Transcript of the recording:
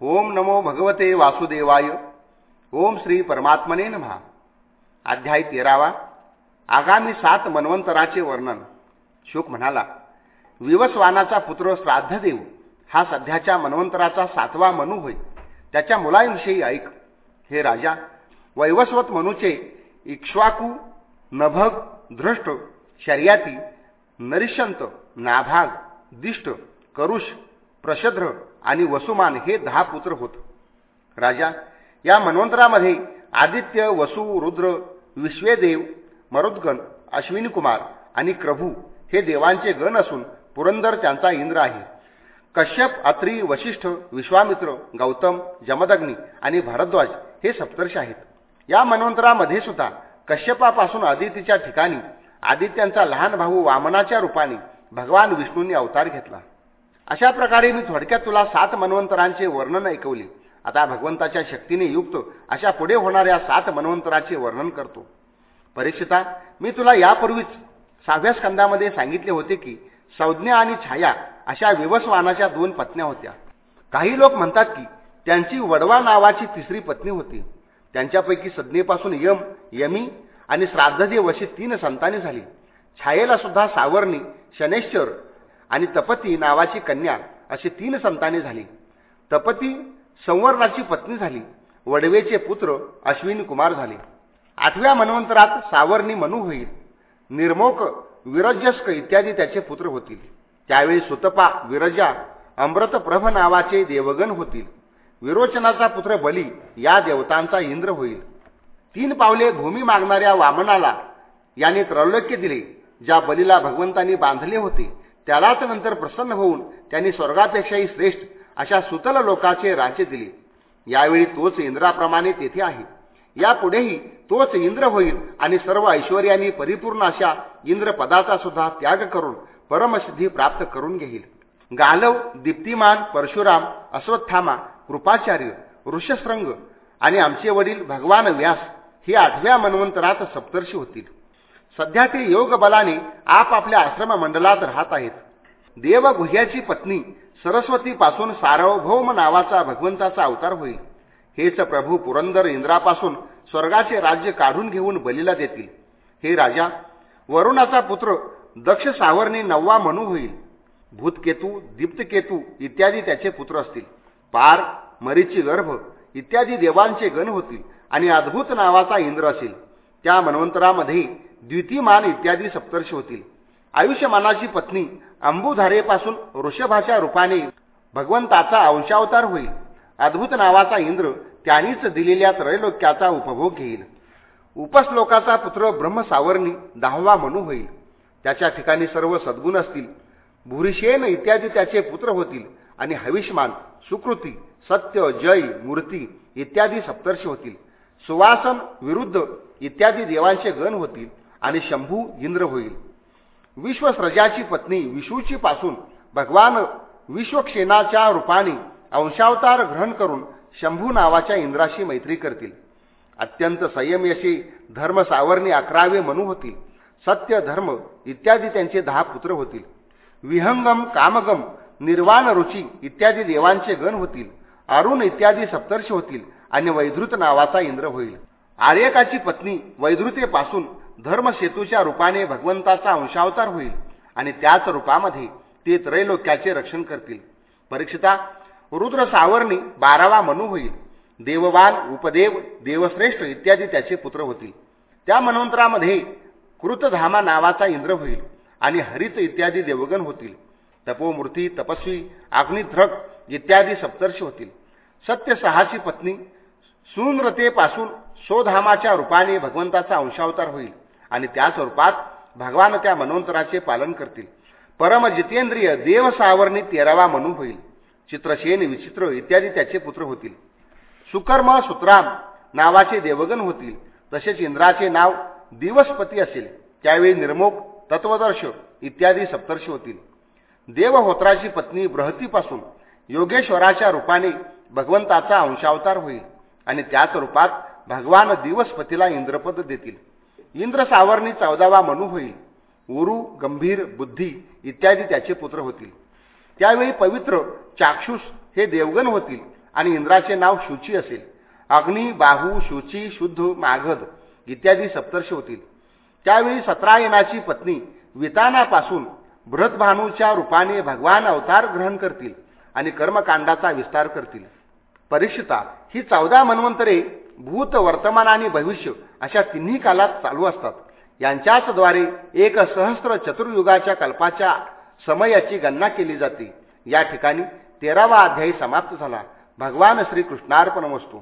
ओम नमो भगवते वासुदेवाय. ओम श्री परमात्मने नमहा अध्याय तेरावा. आगामी सात मन्वंतराचे वर्णन. शुक म्हणाला विवस्वानाचा पुत्र श्राद्धदेव हा सध्याच्या मन्वंतराचा सातवा मनू होय. त्याच्या मुलांविषयी ऐक. हे राजा वैवस्वत मनूचे इक्ष्वाकू नभग धृष्ट शर्याती नरिशंत नाभाग दिष्ट करुष प्रशद्र आणि वसुमान हे दहा पुत्र होत. राजा या मन्वंतरामध्ये आदित्य वसु रुद्र विश्वेदेव मरुद्गण अश्विनीकुमार आणि प्रभू हे देवांचे गण असून पुरंदर त्यांचा इंद्र आहे. कश्यप अत्री वशिष्ठ विश्वामित्र गौतम जमदग्नी आणि भारद्वाज हे सप्तर्ष आहेत. या मन्वंतरामध्ये सुद्धा कश्यपापासून आदितीच्या ठिकाणी आदित्यांचा लहान भाऊ वामनाच्या रूपाने भगवान विष्णूंनी अवतार घेतला. अशा प्रकारे मी थोडक्यात तुला सात मन्वंतरांचे वर्णन ऐकवले. आता भगवंताच्या शक्तीने युक्त अशा पुढे होणाऱ्या सात मन्वंतराचे वर्णन करतो. परीक्षिता मी तुला यापूर्वीच सहाव्या स्कंदामध्ये सांगितले होते की संज्ञा आणि छाया अशा विवस्वानाच्या दोन पत्न्या होत्या. काही लोक म्हणतात की त्यांची वडवा नावाची तिसरी पत्नी होती. त्यांच्यापैकी संज्ञेपासून यम यमी आणि श्राद्धदेव अशी तीन संताने झाली. छायेला सुद्धा सावर्णी शनेश्वर आणि तपती नावाची कन्या अशी तीन संताने झाली. तपती संवर्णाची पत्नी झाली. वडवेचे पुत्र अश्विन कुमार झाले. आठव्या मन्वंतरात सावर्णी मनू होईल. निर्मोक विरजस्क इत्यादी त्याचे पुत्र होतील. त्यावेळी सुतपा विरजा अमृतप्रभ नावाचे देवगण होतील. विरोचनाचा पुत्र बली या देवतांचा इंद्र होईल. तीन पावले भूमी मागणाऱ्या वामनाला याने त्रैलोक्य दिले ज्या बलीला भगवंतांनी बांधले होते. त्यालाच नंतर प्रसन्न होऊन त्यांनी स्वर्गापेक्षाही श्रेष्ठ अशा सुतल लोकाचे राज्य दिले. यावेळी तोच इंद्राप्रमाणे तेथे आहे. यापुढेही तोच इंद्र होईल आणि सर्व ऐश्वर्याने परिपूर्ण अशा इंद्रपदाचा सुद्धा त्याग करून परमसिद्धी प्राप्त करून घेईल. गालव दीप्तिमान परशुराम अश्वत्थामा कृपाचार्य ऋषश्रंग आणि आमचे वडील भगवान व्यास हे आठव्या मन्वंतरात सप्तर्षी होतील. सध्या ते योग बलाने आपापल्या आश्रम मंडलात राहत आहेत. देवगुह्याची पत्नी सरस्वतीपासून सार्वभौम नावाचा भगवंताचा अवतार होईल. हेच प्रभू पुरंदर इंद्रापासून स्वर्गाचे राज्य काढून घेऊन बलीला देतील. हे राजा वरुणाचा पुत्र दक्ष सावरणी नववा मनू होईल. भूतकेतू दीप्तकेतू इत्यादी त्याचे पुत्र असतील. पार मरीची गर्भ इत्यादी देवांचे गण होतील आणि अद्भुत नावाचा इंद्र असेल. त्या मन्वंतरामध्ये द्वितीमान इत्यादी सप्तर्षी होतील. आयुष्यमानाची पत्नी अंबुधारेपासून ऋषभाच्या रूपाने भगवंताचा अंशावतार होईल. अद्भुत नावाचा इंद्र त्यांनीच दिलेल्या त्रैलोक्याचा उपभोग घेईल. उपश्लोकाचा पुत्र ब्रह्मसावरणी दहावा मनू होईल. त्याच्या ठिकाणी सर्व सद्गुण असतील. भुरिशेन इत्यादी त्याचे पुत्र होतील आणि हविष्मान सुकृती सत्य जय मूर्ती इत्यादी सप्तर्षी होतील. सुवासन विरुद्ध इत्यादी देवांचे गण होतील आणि शंभू इंद्र होईल. विश्वस्रजाची पत्नी विषूची पासून भगवान विश्वक्षेनाच्या रूपाने अंशावतार ग्रहण करून शंभू नावाच्या इंद्राशी मैत्री करतील. अत्यंत संयमयशी धर्म सावरणी अकरावे मनू होतील. सत्य धर्म इत्यादी त्यांचे दहा पुत्र होतील. विहंगम कामगम निर्वाण रुची इत्यादी देवांचे गण होतील. अरुण इत्यादी सप्तर्ष होतील. आणि वैधृत नावाचा इंद्र होईल. आर्यकाची पत्नी वैधृतेपासून धर्मसेतूच्या रूपाने भगवंताचा अंशावतार होईल आणि त्याच रूपामध्ये ते त्रैलोक्याचे रक्षण करतील. परीक्षिता रुद्र सावरणी बारावा मनू होईल. देववान उपदेव देवश्रेष्ठ इत्यादी त्याचे पुत्र होतील. त्या मनवंतरामध्ये कृतधामा नावाचा इंद्र होईल आणि हरित इत्यादी देवगण होतील. तपोमूर्ती तपस्वी अग्निध्रक इत्यादी सप्तर्षी होतील. सत्य सहाची पत्नी सुनरतेपासून सोधामाच्या रूपाने भगवंताचा अंशावतार होईल आणि त्या स्वरूपात भगवान त्या मनोंतराचे पालन करतील. परम जितेंद्रिय देव सावरणी तेरावा म्हणून होईल. चित्रशेन विचित्र इत्यादी त्याचे पुत्र होतील. सुकर्म सुत्राम नावाचे देवगण होतील. तसेच इंद्राचे नाव दिवसपती असेल. त्यावेळी निर्मोक तत्वदर्श इत्यादी सप्तर्षी होतील. देवहोत्राची पत्नी बृहतीपासून योगेश्वराच्या रूपाने भगवंताचा अंशावतार होईल. आणि त्याच रूपात भगवान दिवसपतीला इंद्रपद देतील. इंद्र सावरणी चौदावा मनू होईल. उरू गंभीर बुद्धी इत्यादी त्याचे पुत्र होतील. त्यावेळी पवित्र चाक्षुष हे देवगण होतील आणि इंद्राचे नाव शुची असेल. अग्नी बाहू शुची शुद्ध माघद इत्यादी सप्तर्ष होतील. त्यावेळी सत्रायनाची पत्नी वितानापासून बृहतभानूच्या रूपाने भगवान अवतार ग्रहण करतील आणि कर्मकांडाचा विस्तार करतील. परीक्षिता ही चौदा मन्वंतरे भूत वर्तमान आणि भविष्य अशा तिन्ही कालात चालू असतात. यांच्याच द्वारे एक सहस्त्र चतुर्युगाच्या कल्पाच्या समयाची गणना केली जाते. या ठिकाणी तेरावा अध्यायी समाप्त झाला. भगवान श्रीकृष्णार्पण वस्तू